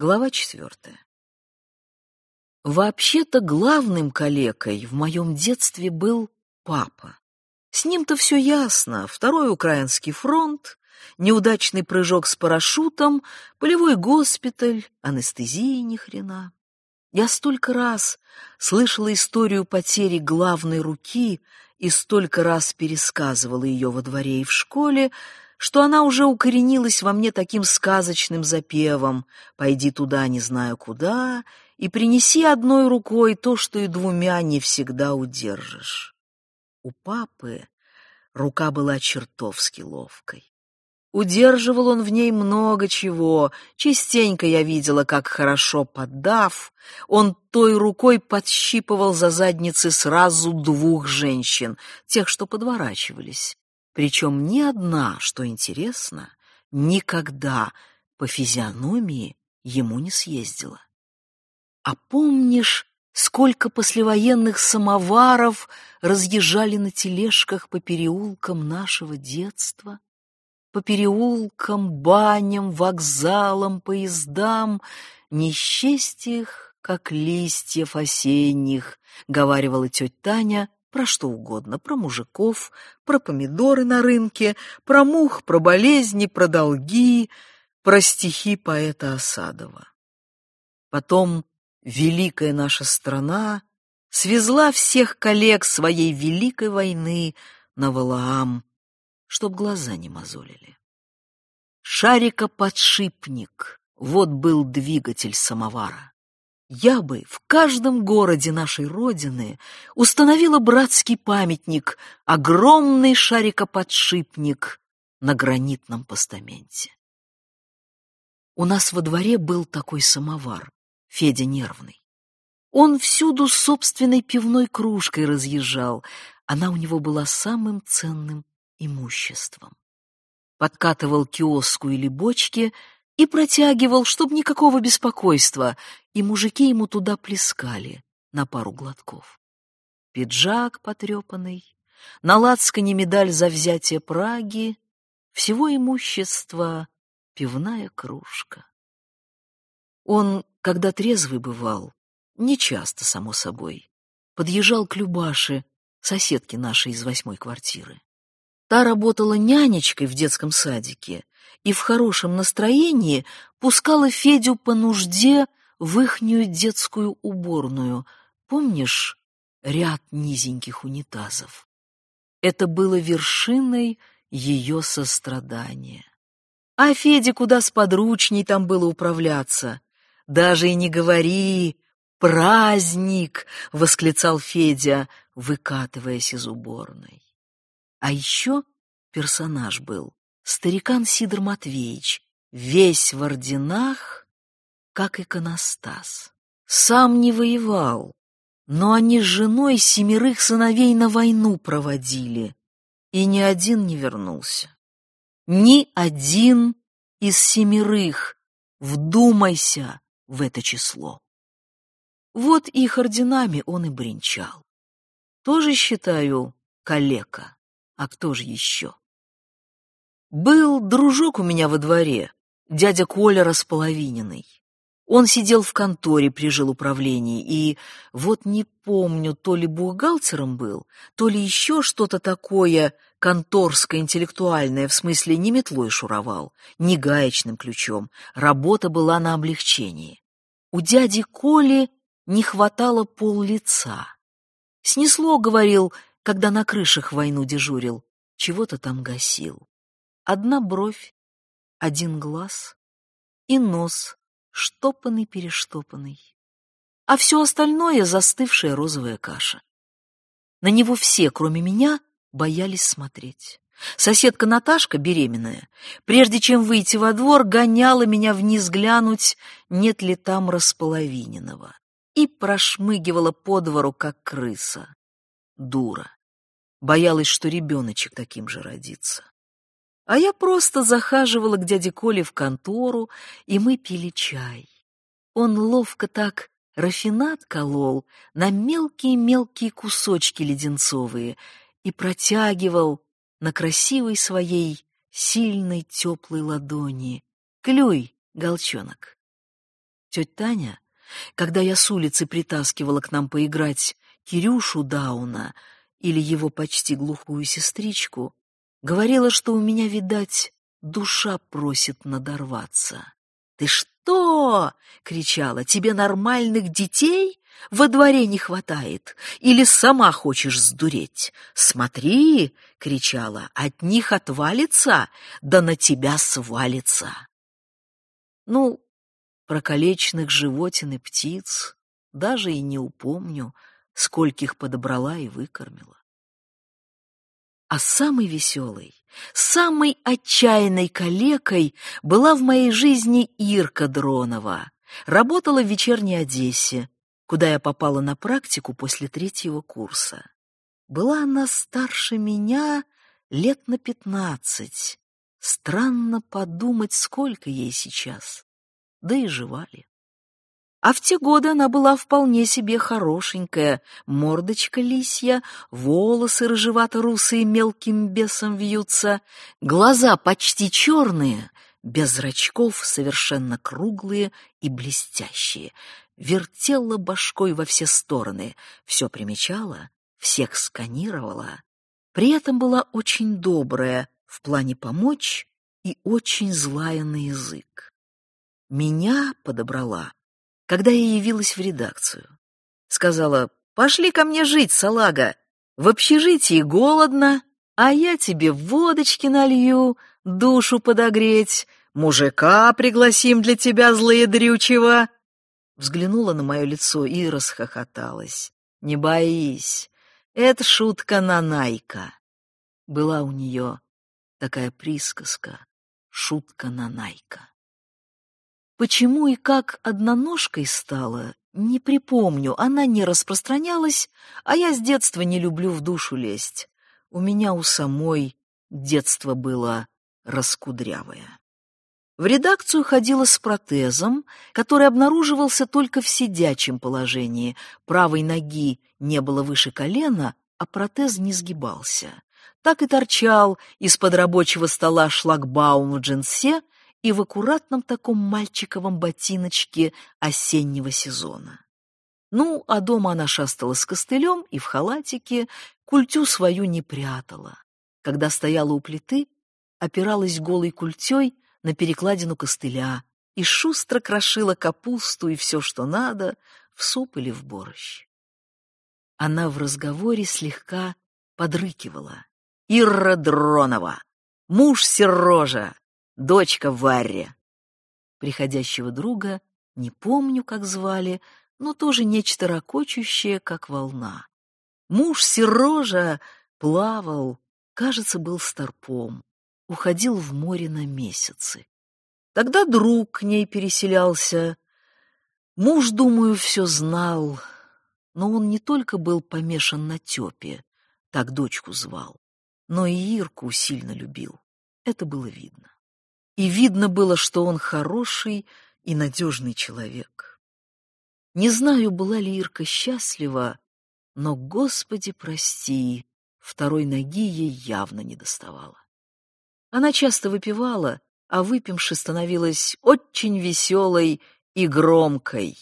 Глава четвертая. Вообще-то главным калекой в моем детстве был папа. С ним-то все ясно. Второй Украинский фронт, неудачный прыжок с парашютом, полевой госпиталь, анестезии ни хрена. Я столько раз слышала историю потери главной руки и столько раз пересказывала ее во дворе и в школе, что она уже укоренилась во мне таким сказочным запевом «Пойди туда, не знаю куда, и принеси одной рукой то, что и двумя не всегда удержишь». У папы рука была чертовски ловкой. Удерживал он в ней много чего. Частенько я видела, как хорошо поддав, он той рукой подщипывал за задницы сразу двух женщин, тех, что подворачивались. Причем ни одна, что интересно, никогда по физиономии ему не съездила. А помнишь, сколько послевоенных самоваров разъезжали на тележках по переулкам нашего детства? По переулкам, баням, вокзалам, поездам, не счесть их, как листьев осенних, — говаривала тетя Таня, про что угодно, про мужиков, про помидоры на рынке, про мух, про болезни, про долги, про стихи поэта Осадова. Потом великая наша страна свезла всех коллег своей великой войны на Валаам, чтоб глаза не мозолили. Шарика-подшипник — вот был двигатель самовара. Я бы в каждом городе нашей Родины установила братский памятник, огромный шарикоподшипник на гранитном постаменте. У нас во дворе был такой самовар, Федя Нервный. Он всюду собственной пивной кружкой разъезжал, она у него была самым ценным имуществом. Подкатывал киоску или бочки — и протягивал, чтоб никакого беспокойства, и мужики ему туда плескали на пару глотков. Пиджак потрепанный, на лацкане медаль за взятие Праги, всего имущества пивная кружка. Он, когда трезвый бывал, нечасто, само собой, подъезжал к Любаше, соседке нашей из восьмой квартиры. Та работала нянечкой в детском садике и в хорошем настроении пускала Федю по нужде в ихнюю детскую уборную. Помнишь ряд низеньких унитазов? Это было вершиной ее сострадания. А Феде куда сподручней там было управляться. Даже и не говори, праздник, — восклицал Федя, выкатываясь из уборной. А еще персонаж был старикан Сидор Матвеевич, весь в орденах, как иконостас. Сам не воевал, но они с женой семерых сыновей на войну проводили, и ни один не вернулся. Ни один из семерых, вдумайся в это число. Вот их орденами он и бренчал. Тоже считаю калека, а кто же еще? Был дружок у меня во дворе, дядя Коля Располовиненный. Он сидел в конторе при жилуправлении и, вот не помню, то ли бухгалтером был, то ли еще что-то такое конторское, интеллектуальное, в смысле не метлой шуровал, не гаечным ключом. Работа была на облегчении. У дяди Коли не хватало пол лица. Снесло, говорил, когда на крышах войну дежурил, чего-то там гасил. Одна бровь, один глаз и нос, штопанный-перештопанный. А все остальное — застывшая розовая каша. На него все, кроме меня, боялись смотреть. Соседка Наташка, беременная, прежде чем выйти во двор, гоняла меня вниз глянуть, нет ли там располовиненного, и прошмыгивала по двору, как крыса. Дура. Боялась, что ребеночек таким же родится. А я просто захаживала к дяде Коле в контору, и мы пили чай. Он ловко так рафинат колол на мелкие-мелкие кусочки леденцовые и протягивал на красивой своей сильной теплой ладони. «Клюй, голчонок!» Тетя Таня, когда я с улицы притаскивала к нам поиграть Кирюшу Дауна или его почти глухую сестричку, говорила, что у меня, видать, душа просит надорваться. «Ты что?» — кричала. «Тебе нормальных детей во дворе не хватает? Или сама хочешь сдуреть? Смотри!» — кричала. «От них отвалится, да на тебя свалится!» Ну, про колечных животин и птиц даже и не упомню, скольких подобрала и выкормила. А самой веселой, самой отчаянной калекой была в моей жизни Ирка Дронова. Работала в вечерней Одессе, куда я попала на практику после третьего курса. Была она старше меня лет на пятнадцать. Странно подумать, сколько ей сейчас. Да и жевали. А в те годы она была вполне себе хорошенькая, мордочка лисья, волосы рыжевато-русые мелким бесом вьются, глаза почти черные, без зрачков, совершенно круглые и блестящие. Вертела башкой во все стороны, все примечала, всех сканировала. При этом была очень добрая в плане помочь и очень злая на язык. Меня подобрала когда я явилась в редакцию. Сказала, пошли ко мне жить, салага, в общежитии голодно, а я тебе водочки налью, душу подогреть, мужика пригласим для тебя злоедрючего. Взглянула на мое лицо и расхохоталась. Не боись, это шутка на Найка. Была у нее такая присказка, шутка на Найка. Почему и как одноножкой стала, не припомню, она не распространялась, а я с детства не люблю в душу лезть. У меня у самой детство было раскудрявое. В редакцию ходила с протезом, который обнаруживался только в сидячем положении. Правой ноги не было выше колена, а протез не сгибался. Так и торчал из-под рабочего стола шлагбаум в джинсе и в аккуратном таком мальчиковом ботиночке осеннего сезона. Ну, а дома она шастала с костылем и в халатике, культю свою не прятала. Когда стояла у плиты, опиралась голой культей на перекладину костыля и шустро крошила капусту и все, что надо, в суп или в борщ. Она в разговоре слегка подрыкивала. «Ирра Дронова! Муж Серожа! Дочка Варре. Приходящего друга не помню, как звали, но тоже нечто ракочущее, как волна. Муж Серожа плавал, кажется, был старпом, уходил в море на месяцы. Тогда друг к ней переселялся. Муж, думаю, все знал, но он не только был помешан на Тёпе, так дочку звал, но и Ирку сильно любил. Это было видно и видно было, что он хороший и надежный человек. Не знаю, была ли Ирка счастлива, но, Господи, прости, второй ноги ей явно не доставало. Она часто выпивала, а выпивши становилась очень веселой и громкой.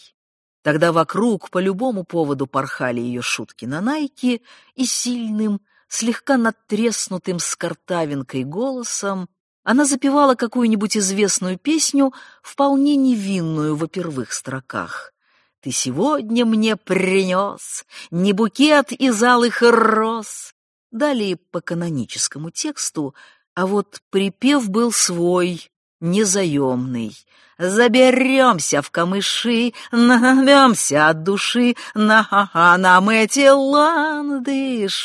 Тогда вокруг по любому поводу порхали ее шутки на найке, и сильным, слегка надтреснутым с картавинкой голосом она запевала какую-нибудь известную песню, вполне невинную во первых строках. «Ты сегодня мне принес не букет из алых роз». Далее по каноническому тексту, а вот припев был свой, незаемный. Заберемся в камыши, набемся от души, на нам эти ландыши.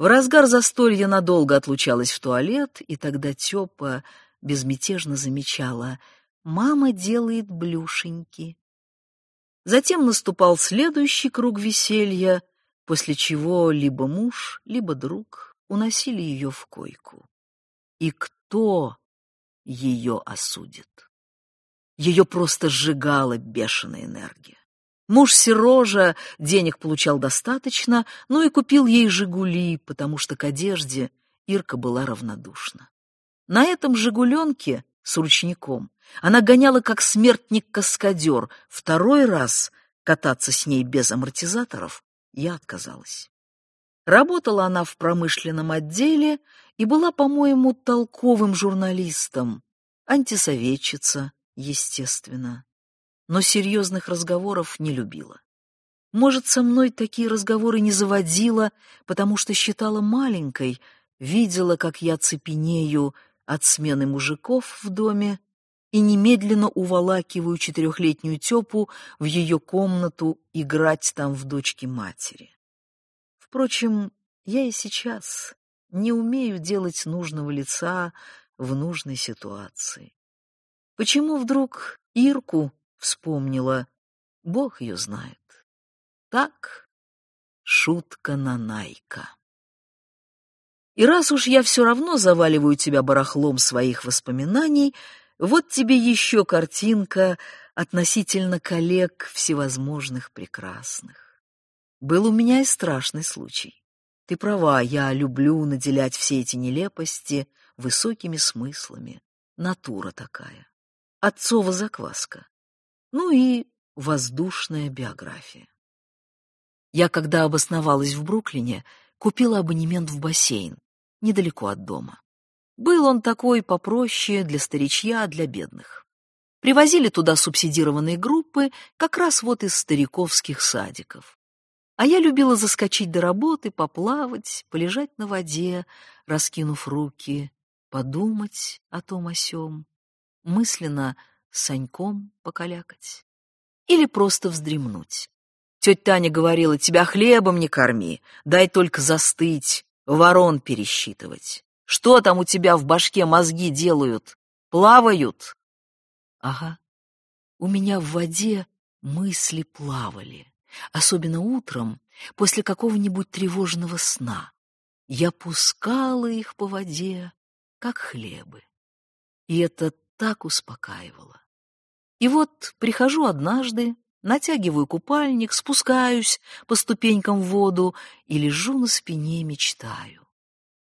В разгар застолья надолго отлучалась в туалет, и тогда Тёпа безмятежно замечала «Мама делает блюшеньки». Затем наступал следующий круг веселья, после чего либо муж, либо друг уносили ее в койку. И кто ее осудит? Ее просто сжигала бешеная энергия. Муж Серожа денег получал достаточно, но и купил ей «Жигули», потому что к одежде Ирка была равнодушна. На этом «Жигуленке» с ручником. Она гоняла как смертник-каскадер. Второй раз кататься с ней без амортизаторов я отказалась. Работала она в промышленном отделе и была, по-моему, толковым журналистом, антисоветчица, естественно, но серьезных разговоров не любила. Может, со мной такие разговоры не заводила, потому что считала маленькой, видела, как я цепенею от смены мужиков в доме и немедленно уволакиваю четырехлетнюю Тепу в ее комнату играть там в дочки матери. Впрочем, я и сейчас не умею делать нужного лица в нужной ситуации. Почему вдруг Ирку вспомнила, Бог ее знает. Так, шутка на Найка. И раз уж я все равно заваливаю тебя барахлом своих воспоминаний, вот тебе еще картинка относительно коллег всевозможных прекрасных. Был у меня и страшный случай. Ты права, я люблю наделять все эти нелепости высокими смыслами. Натура такая. Отцова закваска. Ну и воздушная биография. Я, когда обосновалась в Бруклине, купила абонемент в бассейн, недалеко от дома. Был он такой попроще для старичья, для бедных. Привозили туда субсидированные группы, как раз вот из стариковских садиков. А я любила заскочить до работы, поплавать, полежать на воде, раскинув руки, подумать о том о сём, мысленно с Саньком покалякать или просто вздремнуть. Тетя Таня говорила, тебя хлебом не корми, дай только застыть, ворон пересчитывать. Что там у тебя в башке мозги делают? Плавают? Ага, у меня в воде мысли плавали, особенно утром, после какого-нибудь тревожного сна. Я пускала их по воде, как хлебы. И это так успокаивало. И вот прихожу однажды, Натягиваю купальник, спускаюсь по ступенькам в воду и лежу на спине, мечтаю.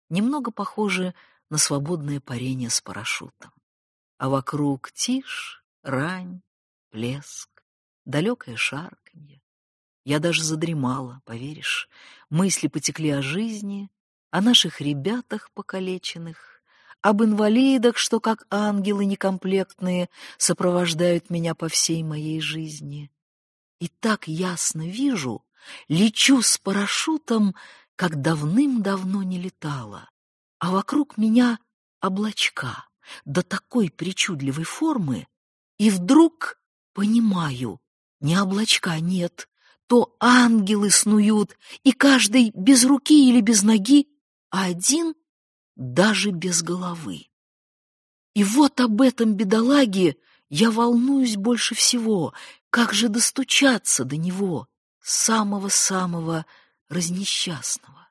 Немного похоже на свободное парение с парашютом. А вокруг тишь, рань, плеск, далекое шарканье. Я даже задремала, поверишь. Мысли потекли о жизни, о наших ребятах покалеченных, об инвалидах, что как ангелы некомплектные сопровождают меня по всей моей жизни. И так ясно вижу, лечу с парашютом, как давным-давно не летала, а вокруг меня облачка до такой причудливой формы, и вдруг понимаю, не облачка нет, то ангелы снуют, и каждый без руки или без ноги, а один даже без головы. И вот об этом бедолаге я волнуюсь больше всего, как же достучаться до него, самого-самого разнесчастного?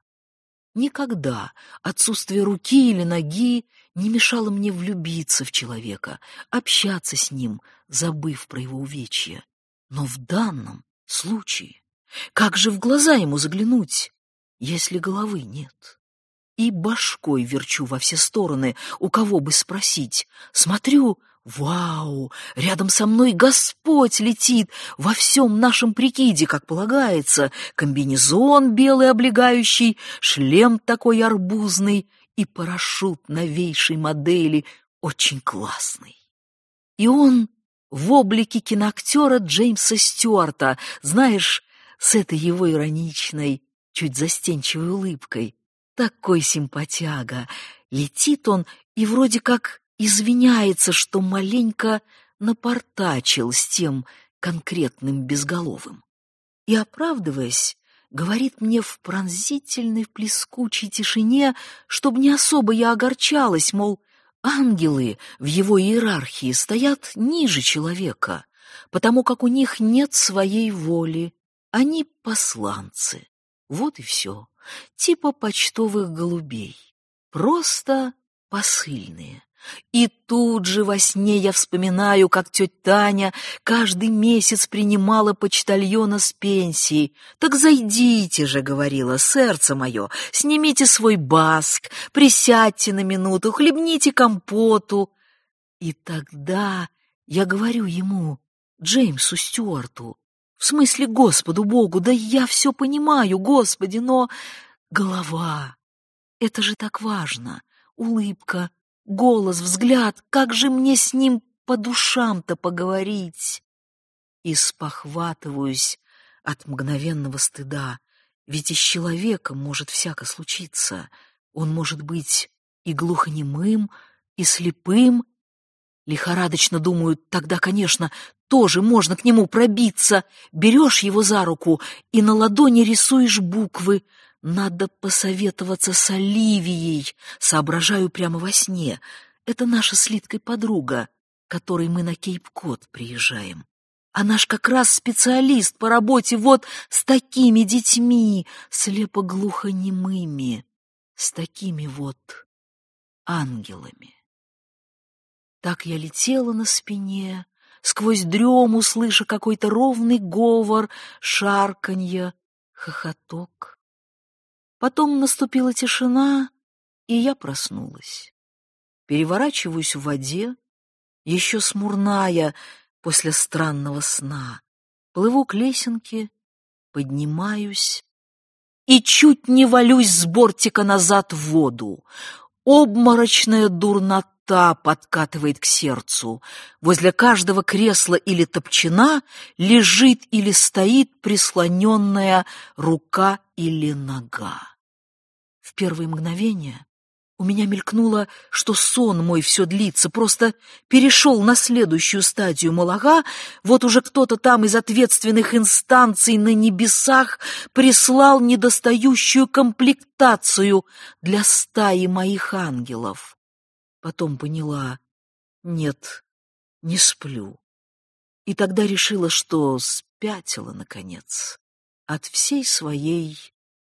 Никогда отсутствие руки или ноги не мешало мне влюбиться в человека, общаться с ним, забыв про его увечья. Но в данном случае как же в глаза ему заглянуть, если головы нет? И башкой верчу во все стороны, у кого бы спросить. Смотрю, Вау! Рядом со мной Господь летит во всем нашем прикиде, как полагается. Комбинезон белый облегающий, шлем такой арбузный и парашют новейшей модели, очень классный. И он в облике киноактера Джеймса Стюарта, знаешь, с этой его ироничной, чуть застенчивой улыбкой. Такой симпатяга. Летит он и вроде как извиняется, что маленько напортачил с тем конкретным безголовым. И, оправдываясь, говорит мне в пронзительной, плескучей тишине, чтобы не особо я огорчалась, мол, ангелы в его иерархии стоят ниже человека, потому как у них нет своей воли, они посланцы. Вот и все, типа почтовых голубей, просто посыльные. И тут же во сне я вспоминаю, как тетя Таня каждый месяц принимала почтальона с пенсией. «Так зайдите же», — говорила, — «сердце мое, снимите свой баск, присядьте на минуту, хлебните компоту». И тогда я говорю ему, Джеймсу Стюарту, в смысле Господу Богу, да я все понимаю, Господи, но голова, это же так важно, улыбка, голос, взгляд, как же мне с ним по душам-то поговорить? И спохватываюсь от мгновенного стыда, ведь и с человеком может всяко случиться. Он может быть и глухонемым, и слепым. Лихорадочно думаю, тогда, конечно, тоже можно к нему пробиться. Берешь его за руку и на ладони рисуешь буквы. Надо посоветоваться с Оливией, соображаю прямо во сне. Это наша с Литкой подруга, которой мы на Кейп-Кот приезжаем. Она ж как раз специалист по работе вот с такими детьми, слепо-глухонемыми, с такими вот ангелами. Так я летела на спине, сквозь дрему слыша какой-то ровный говор, шарканье, хохоток. Потом наступила тишина, и я проснулась. Переворачиваюсь в воде, еще смурная, после странного сна. Плыву к лесенке, поднимаюсь и чуть не валюсь с бортика назад в воду. Обморочная дурнота подкатывает к сердцу. Возле каждого кресла или топчина лежит или стоит прислоненная рука или нога. В первые мгновения у меня мелькнуло, что сон мой все длится, просто перешел на следующую стадию малага, вот уже кто-то там из ответственных инстанций на небесах прислал недостающую комплектацию для стаи моих ангелов. Потом поняла, нет, не сплю. И тогда решила, что спятила, наконец, от всей своей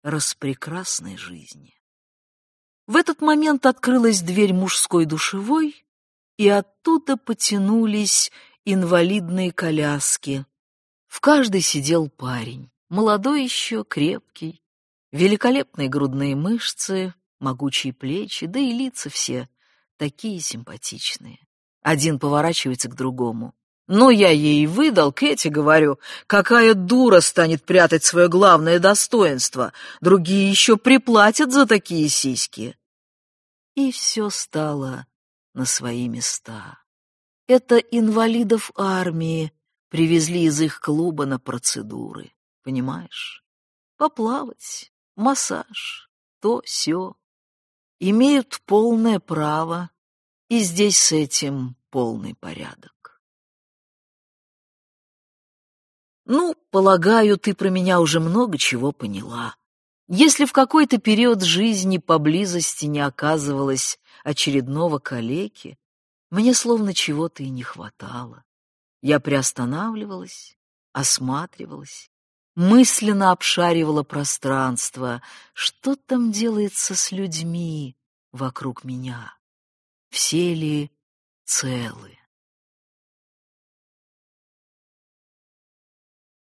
распрекрасной жизни. В этот момент открылась дверь мужской душевой, и оттуда потянулись инвалидные коляски. В каждой сидел парень, молодой еще, крепкий, великолепные грудные мышцы, могучие плечи, да и лица все такие симпатичные. Один поворачивается к другому. Ну, я ей выдал, Кэти, говорю, какая дура станет прятать свое главное достоинство. Другие еще приплатят за такие сиськи и все стало на свои места. Это инвалидов армии привезли из их клуба на процедуры, понимаешь? Поплавать, массаж, то все. Имеют полное право, и здесь с этим полный порядок. Ну, полагаю, ты про меня уже много чего поняла. Если в какой-то период жизни поблизости не оказывалось очередного калеки, мне словно чего-то и не хватало. Я приостанавливалась, осматривалась, мысленно обшаривала пространство, что там делается с людьми вокруг меня, все ли целы.